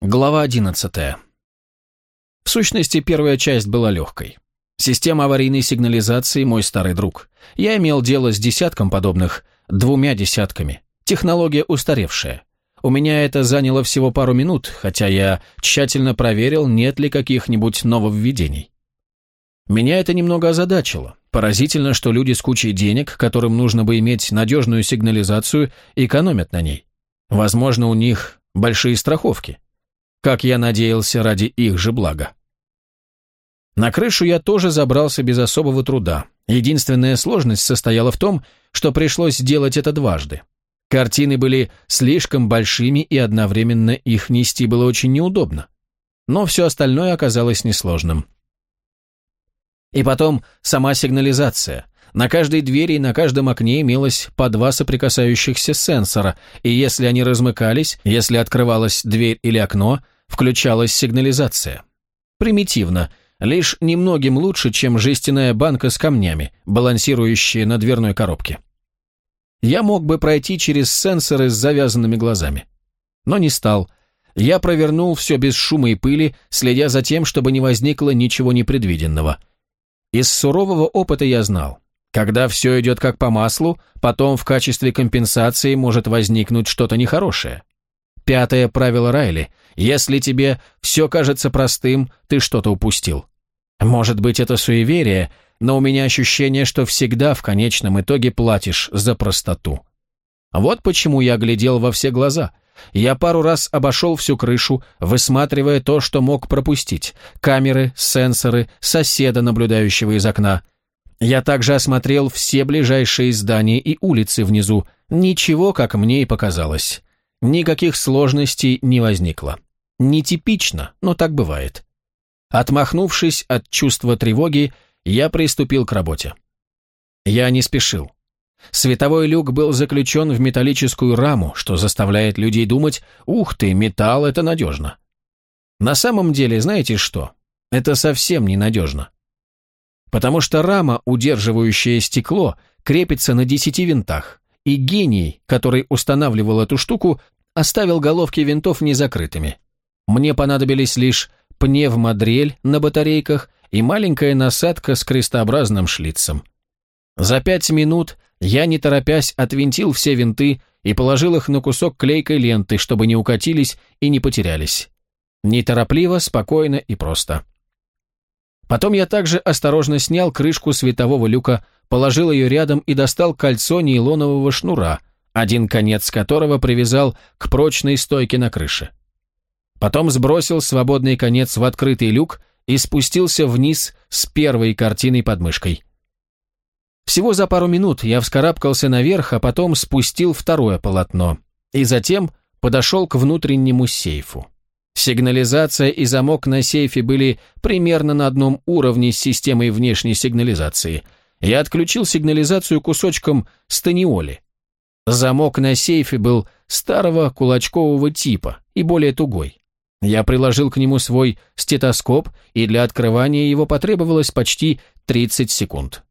Глава 11. В сущности, первая часть была легкой. Система аварийной сигнализации – мой старый друг. Я имел дело с десятком подобных, двумя десятками. Технология устаревшая. У меня это заняло всего пару минут, хотя я тщательно проверил, нет ли каких-нибудь нововведений. Меня это немного озадачило. Поразительно, что люди с кучей денег, которым нужно бы иметь надежную сигнализацию, экономят на ней. Возможно, у них большие страховки как я надеялся, ради их же блага. На крышу я тоже забрался без особого труда. Единственная сложность состояла в том, что пришлось сделать это дважды. Картины были слишком большими, и одновременно их нести было очень неудобно. Но все остальное оказалось несложным. И потом сама сигнализация. На каждой двери и на каждом окне имелось по два соприкасающихся сенсора, и если они размыкались, если открывалась дверь или окно, включалась сигнализация. Примитивно, лишь немногим лучше, чем жестяная банка с камнями, балансирующая на дверной коробке. Я мог бы пройти через сенсоры с завязанными глазами. Но не стал. Я провернул все без шума и пыли, следя за тем, чтобы не возникло ничего непредвиденного. Из сурового опыта я знал. Когда все идет как по маслу, потом в качестве компенсации может возникнуть что-то нехорошее. Пятое правило Райли. Если тебе все кажется простым, ты что-то упустил. Может быть, это суеверие, но у меня ощущение, что всегда в конечном итоге платишь за простоту. Вот почему я глядел во все глаза. Я пару раз обошел всю крышу, высматривая то, что мог пропустить. Камеры, сенсоры, соседа, наблюдающего из окна – я также осмотрел все ближайшие здания и улицы внизу. Ничего, как мне и показалось. Никаких сложностей не возникло. Нетипично, но так бывает. Отмахнувшись от чувства тревоги, я приступил к работе. Я не спешил. Световой люк был заключен в металлическую раму, что заставляет людей думать «Ух ты, металл – это надежно». На самом деле, знаете что? Это совсем ненадежно потому что рама, удерживающая стекло, крепится на десяти винтах, и гений, который устанавливал эту штуку, оставил головки винтов незакрытыми. Мне понадобились лишь пневмодрель на батарейках и маленькая насадка с крестообразным шлицем. За пять минут я, не торопясь, отвинтил все винты и положил их на кусок клейкой ленты, чтобы не укатились и не потерялись. Неторопливо, спокойно и просто. Потом я также осторожно снял крышку светового люка, положил ее рядом и достал кольцо нейлонового шнура, один конец которого привязал к прочной стойке на крыше. Потом сбросил свободный конец в открытый люк и спустился вниз с первой картиной под мышкой. Всего за пару минут я вскарабкался наверх, а потом спустил второе полотно и затем подошел к внутреннему сейфу. Сигнализация и замок на сейфе были примерно на одном уровне с системой внешней сигнализации. Я отключил сигнализацию кусочком станиоли. Замок на сейфе был старого кулачкового типа и более тугой. Я приложил к нему свой стетоскоп, и для открывания его потребовалось почти 30 секунд.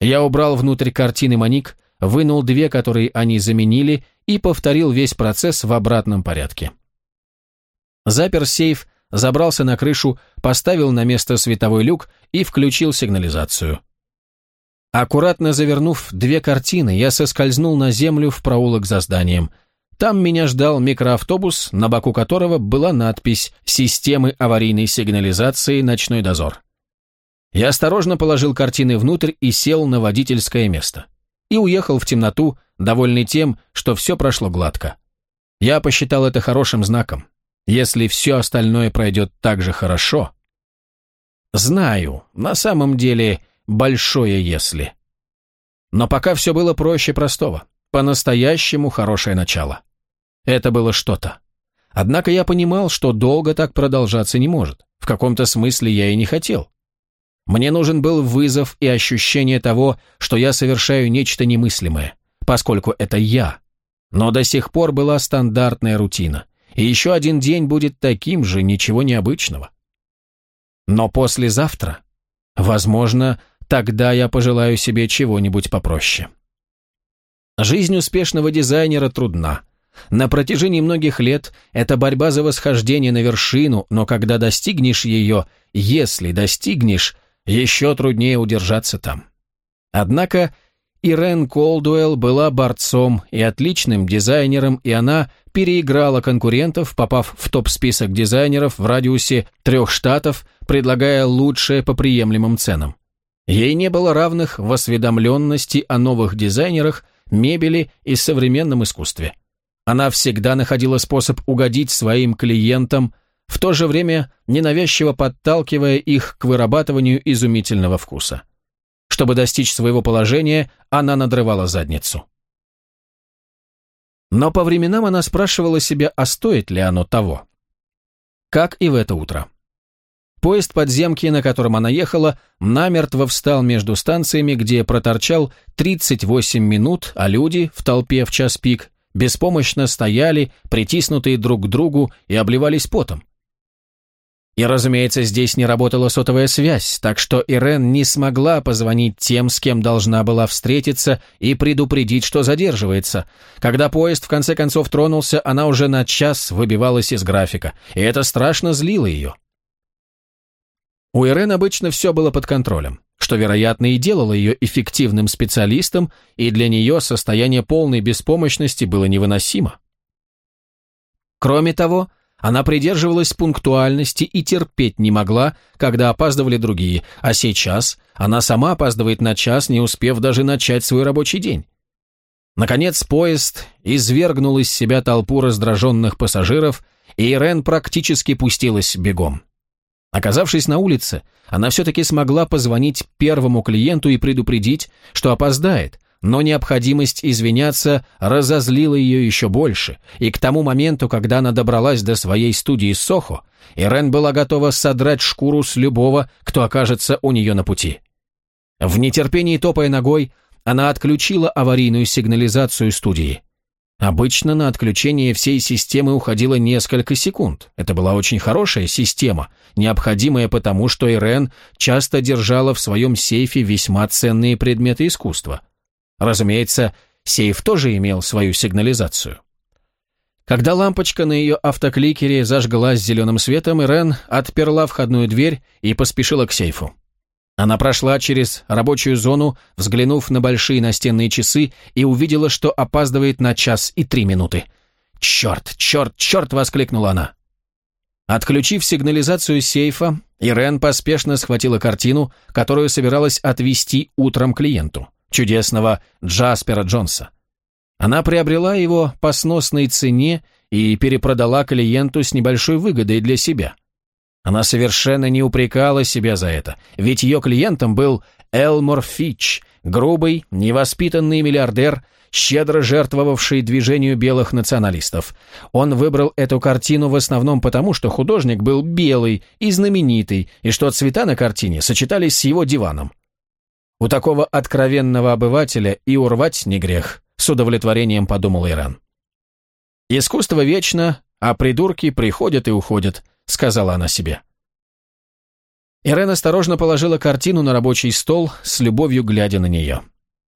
Я убрал внутрь картины маник, вынул две, которые они заменили, и повторил весь процесс в обратном порядке. Запер сейф, забрался на крышу, поставил на место световой люк и включил сигнализацию. Аккуратно завернув две картины, я соскользнул на землю в проулок за зданием. Там меня ждал микроавтобус, на боку которого была надпись «Системы аварийной сигнализации «Ночной дозор». Я осторожно положил картины внутрь и сел на водительское место. И уехал в темноту, довольный тем, что все прошло гладко. Я посчитал это хорошим знаком. Если все остальное пройдет так же хорошо... Знаю, на самом деле большое «если». Но пока все было проще простого. По-настоящему хорошее начало. Это было что-то. Однако я понимал, что долго так продолжаться не может. В каком-то смысле я и не хотел. Мне нужен был вызов и ощущение того, что я совершаю нечто немыслимое, поскольку это я. Но до сих пор была стандартная рутина и еще один день будет таким же, ничего необычного. Но послезавтра, возможно, тогда я пожелаю себе чего-нибудь попроще. Жизнь успешного дизайнера трудна. На протяжении многих лет это борьба за восхождение на вершину, но когда достигнешь ее, если достигнешь, еще труднее удержаться там. Однако Ирен Колдуэлл была борцом и отличным дизайнером, и она переиграла конкурентов, попав в топ-список дизайнеров в радиусе трех штатов, предлагая лучшее по приемлемым ценам. Ей не было равных в осведомленности о новых дизайнерах, мебели и современном искусстве. Она всегда находила способ угодить своим клиентам, в то же время ненавязчиво подталкивая их к вырабатыванию изумительного вкуса. Чтобы достичь своего положения, она надрывала задницу. Но по временам она спрашивала себя, а стоит ли оно того. Как и в это утро. Поезд подземки, на котором она ехала, намертво встал между станциями, где проторчал 38 минут, а люди в толпе в час пик беспомощно стояли, притиснутые друг к другу и обливались потом. И, разумеется, здесь не работала сотовая связь, так что Ирен не смогла позвонить тем, с кем должна была встретиться, и предупредить, что задерживается. Когда поезд в конце концов тронулся, она уже на час выбивалась из графика, и это страшно злило ее. У Ирен обычно все было под контролем что, вероятно, и делало ее эффективным специалистом, и для нее состояние полной беспомощности было невыносимо. Кроме того, она придерживалась пунктуальности и терпеть не могла, когда опаздывали другие, а сейчас она сама опаздывает на час, не успев даже начать свой рабочий день. Наконец поезд извергнул из себя толпу раздраженных пассажиров, и Ирен практически пустилась бегом. Оказавшись на улице, она все-таки смогла позвонить первому клиенту и предупредить, что опоздает, но необходимость извиняться разозлила ее еще больше, и к тому моменту, когда она добралась до своей студии Сохо, Ирен была готова содрать шкуру с любого, кто окажется у нее на пути. В нетерпении топая ногой, она отключила аварийную сигнализацию студии. Обычно на отключение всей системы уходило несколько секунд. Это была очень хорошая система, необходимая потому, что Ирен часто держала в своем сейфе весьма ценные предметы искусства. Разумеется, сейф тоже имел свою сигнализацию. Когда лампочка на ее автокликере зажглась зеленым светом, Ирен отперла входную дверь и поспешила к сейфу. Она прошла через рабочую зону, взглянув на большие настенные часы, и увидела, что опаздывает на час и три минуты. «Черт, черт, черт!» — воскликнула она. Отключив сигнализацию сейфа, Ирен поспешно схватила картину, которую собиралась отвезти утром клиенту, чудесного Джаспера Джонса. Она приобрела его по сносной цене и перепродала клиенту с небольшой выгодой для себя – она совершенно не упрекала себя за это, ведь ее клиентом был Элмор Фич, грубый, невоспитанный миллиардер, щедро жертвовавший движению белых националистов. Он выбрал эту картину в основном потому, что художник был белый и знаменитый, и что цвета на картине сочетались с его диваном. У такого откровенного обывателя и урвать не грех, с удовлетворением подумал Иран. Искусство вечно, а придурки приходят и уходят – сказала она себе. Ирен осторожно положила картину на рабочий стол, с любовью глядя на нее.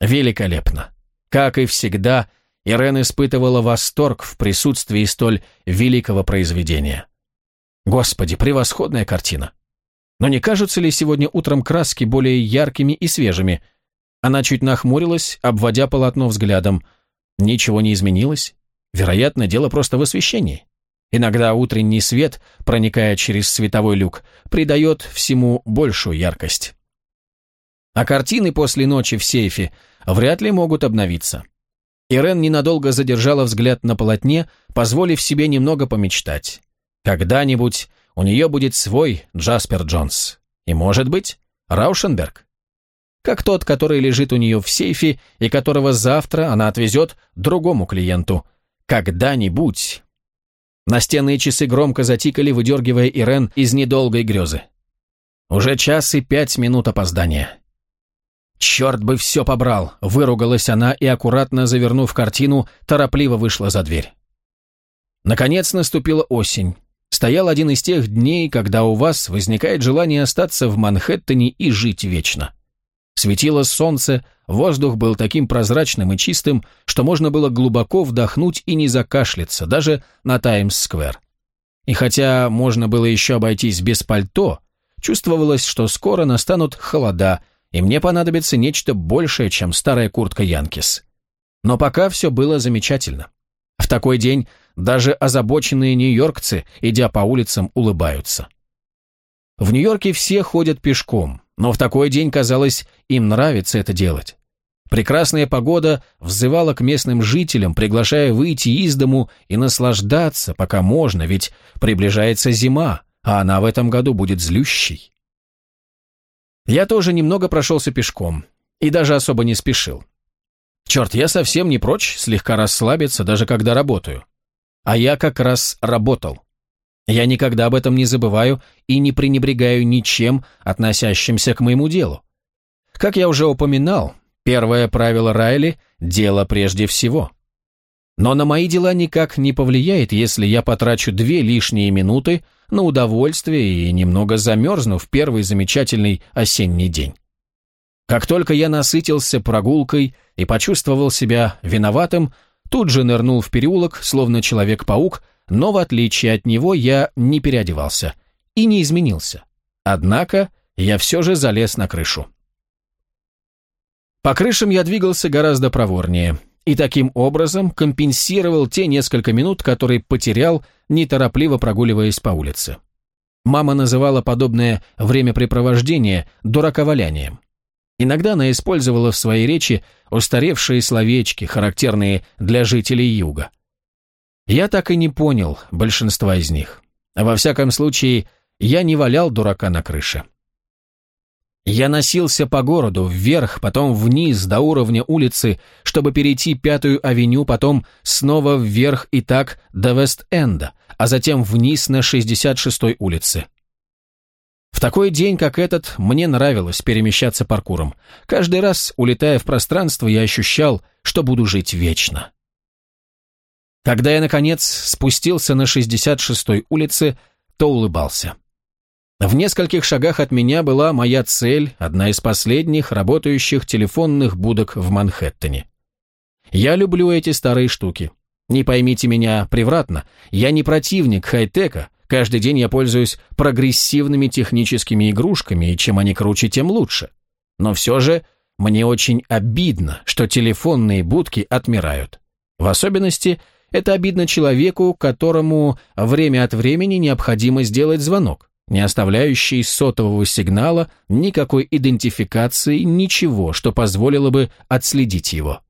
Великолепно. Как и всегда, Ирен испытывала восторг в присутствии столь великого произведения. Господи, превосходная картина. Но не кажутся ли сегодня утром краски более яркими и свежими? Она чуть нахмурилась, обводя полотно взглядом. Ничего не изменилось? Вероятно, дело просто в освещении. Иногда утренний свет, проникая через световой люк, придает всему большую яркость. А картины после ночи в сейфе вряд ли могут обновиться. Ирен ненадолго задержала взгляд на полотне, позволив себе немного помечтать. Когда-нибудь у нее будет свой Джаспер Джонс. И, может быть, Раушенберг. Как тот, который лежит у нее в сейфе и которого завтра она отвезет другому клиенту. Когда-нибудь Настенные часы громко затикали, выдергивая Ирен из недолгой грезы. Уже час и пять минут опоздания. «Черт бы все побрал!» – выругалась она и, аккуратно завернув картину, торопливо вышла за дверь. Наконец наступила осень. Стоял один из тех дней, когда у вас возникает желание остаться в Манхэттене и жить вечно. Светило солнце, воздух был таким прозрачным и чистым, что можно было глубоко вдохнуть и не закашляться, даже на Таймс-сквер. И хотя можно было еще обойтись без пальто, чувствовалось, что скоро настанут холода, и мне понадобится нечто большее, чем старая куртка Янкис. Но пока все было замечательно. В такой день даже озабоченные нью-йоркцы, идя по улицам, улыбаются. В Нью-Йорке все ходят пешком, но в такой день, казалось, им нравится это делать. Прекрасная погода взывала к местным жителям, приглашая выйти из дому и наслаждаться, пока можно, ведь приближается зима, а она в этом году будет злющей. Я тоже немного прошелся пешком и даже особо не спешил. Черт, я совсем не прочь слегка расслабиться, даже когда работаю. А я как раз работал. Я никогда об этом не забываю и не пренебрегаю ничем, относящимся к моему делу. Как я уже упоминал, первое правило Райли – дело прежде всего. Но на мои дела никак не повлияет, если я потрачу две лишние минуты на удовольствие и немного замерзну в первый замечательный осенний день. Как только я насытился прогулкой и почувствовал себя виноватым, тут же нырнул в переулок, словно Человек-паук, но в отличие от него я не переодевался и не изменился. Однако я все же залез на крышу. По крышам я двигался гораздо проворнее и таким образом компенсировал те несколько минут, которые потерял, неторопливо прогуливаясь по улице. Мама называла подобное времяпрепровождение дураковалянием. Иногда она использовала в своей речи устаревшие словечки, характерные для жителей юга. Я так и не понял большинства из них. Во всяком случае, я не валял дурака на крыше. Я носился по городу, вверх, потом вниз, до уровня улицы, чтобы перейти Пятую авеню, потом снова вверх и так до Вест-Энда, а затем вниз на 66-й улице. В такой день, как этот, мне нравилось перемещаться паркуром. Каждый раз, улетая в пространство, я ощущал, что буду жить вечно. Когда я, наконец, спустился на 66-й улице, то улыбался. В нескольких шагах от меня была моя цель, одна из последних работающих телефонных будок в Манхэттене. Я люблю эти старые штуки. Не поймите меня превратно, я не противник хай-тека, каждый день я пользуюсь прогрессивными техническими игрушками, и чем они круче, тем лучше. Но все же мне очень обидно, что телефонные будки отмирают. В особенности – это обидно человеку, которому время от времени необходимо сделать звонок, не оставляющий сотового сигнала, никакой идентификации, ничего, что позволило бы отследить его.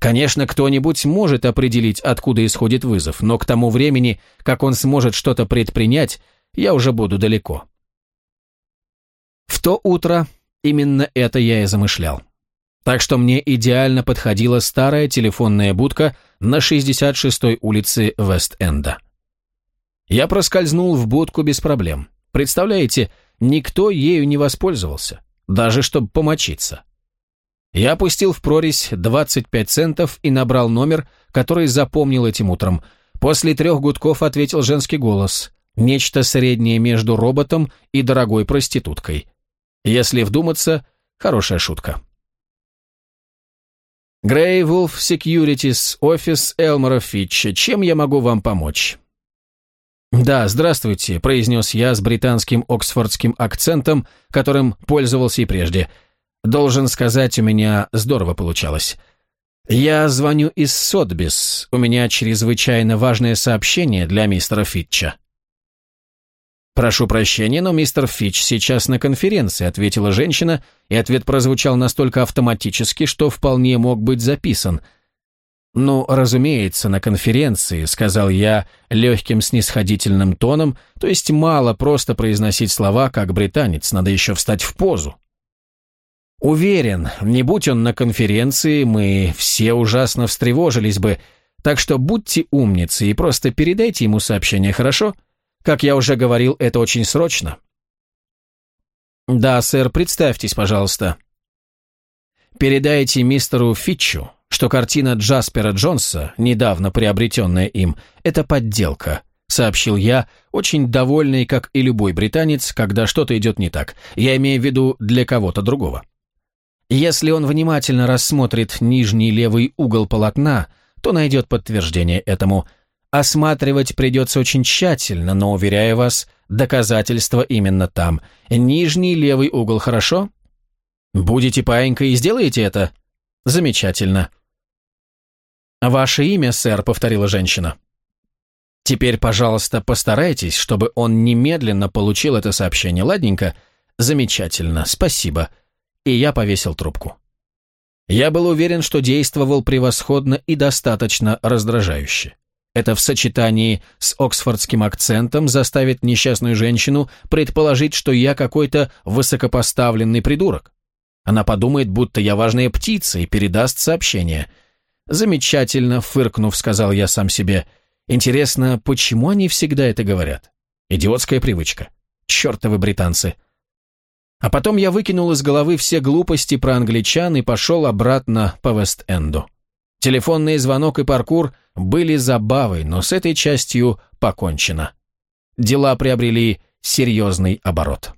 Конечно, кто-нибудь может определить, откуда исходит вызов, но к тому времени, как он сможет что-то предпринять, я уже буду далеко. В то утро именно это я и замышлял. Так что мне идеально подходила старая телефонная будка на 66-й улице Вест-Энда. Я проскользнул в будку без проблем. Представляете, никто ею не воспользовался, даже чтобы помочиться. Я опустил в прорезь 25 центов и набрал номер, который запомнил этим утром. После трех гудков ответил женский голос. Нечто среднее между роботом и дорогой проституткой. Если вдуматься, хорошая шутка. Грей Вулф Секьюритис, офис Элмора Фитча. Чем я могу вам помочь?» «Да, здравствуйте», — произнес я с британским оксфордским акцентом, которым пользовался и прежде. «Должен сказать, у меня здорово получалось. Я звоню из Сотбис. У меня чрезвычайно важное сообщение для мистера Фитча». «Прошу прощения, но мистер Фич сейчас на конференции», ответила женщина, и ответ прозвучал настолько автоматически, что вполне мог быть записан. «Ну, разумеется, на конференции», — сказал я легким снисходительным тоном, то есть мало просто произносить слова, как британец, надо еще встать в позу. Уверен, не будь он на конференции, мы все ужасно встревожились бы, так что будьте умницы и просто передайте ему сообщение, хорошо?» Как я уже говорил, это очень срочно. Да, сэр, представьтесь, пожалуйста. Передайте мистеру Фитчу, что картина Джаспера Джонса, недавно приобретенная им, это подделка, сообщил я, очень довольный, как и любой британец, когда что-то идет не так. Я имею в виду для кого-то другого. Если он внимательно рассмотрит нижний левый угол полотна, то найдет подтверждение этому. Осматривать придется очень тщательно, но, уверяю вас, доказательство именно там. Нижний левый угол, хорошо? Будете паинькой и сделаете это? Замечательно. «Ваше имя, сэр», — повторила женщина. «Теперь, пожалуйста, постарайтесь, чтобы он немедленно получил это сообщение, ладненько?» «Замечательно, спасибо». И я повесил трубку. Я был уверен, что действовал превосходно и достаточно раздражающе. Это в сочетании с оксфордским акцентом заставит несчастную женщину предположить, что я какой-то высокопоставленный придурок. Она подумает, будто я важная птица и передаст сообщение. «Замечательно», — фыркнув, сказал я сам себе. «Интересно, почему они всегда это говорят? Идиотская привычка. Чертовы британцы». А потом я выкинул из головы все глупости про англичан и пошел обратно по Вест-Энду. Телефонный звонок и паркур были забавой, но с этой частью покончено. Дела приобрели серьезный оборот.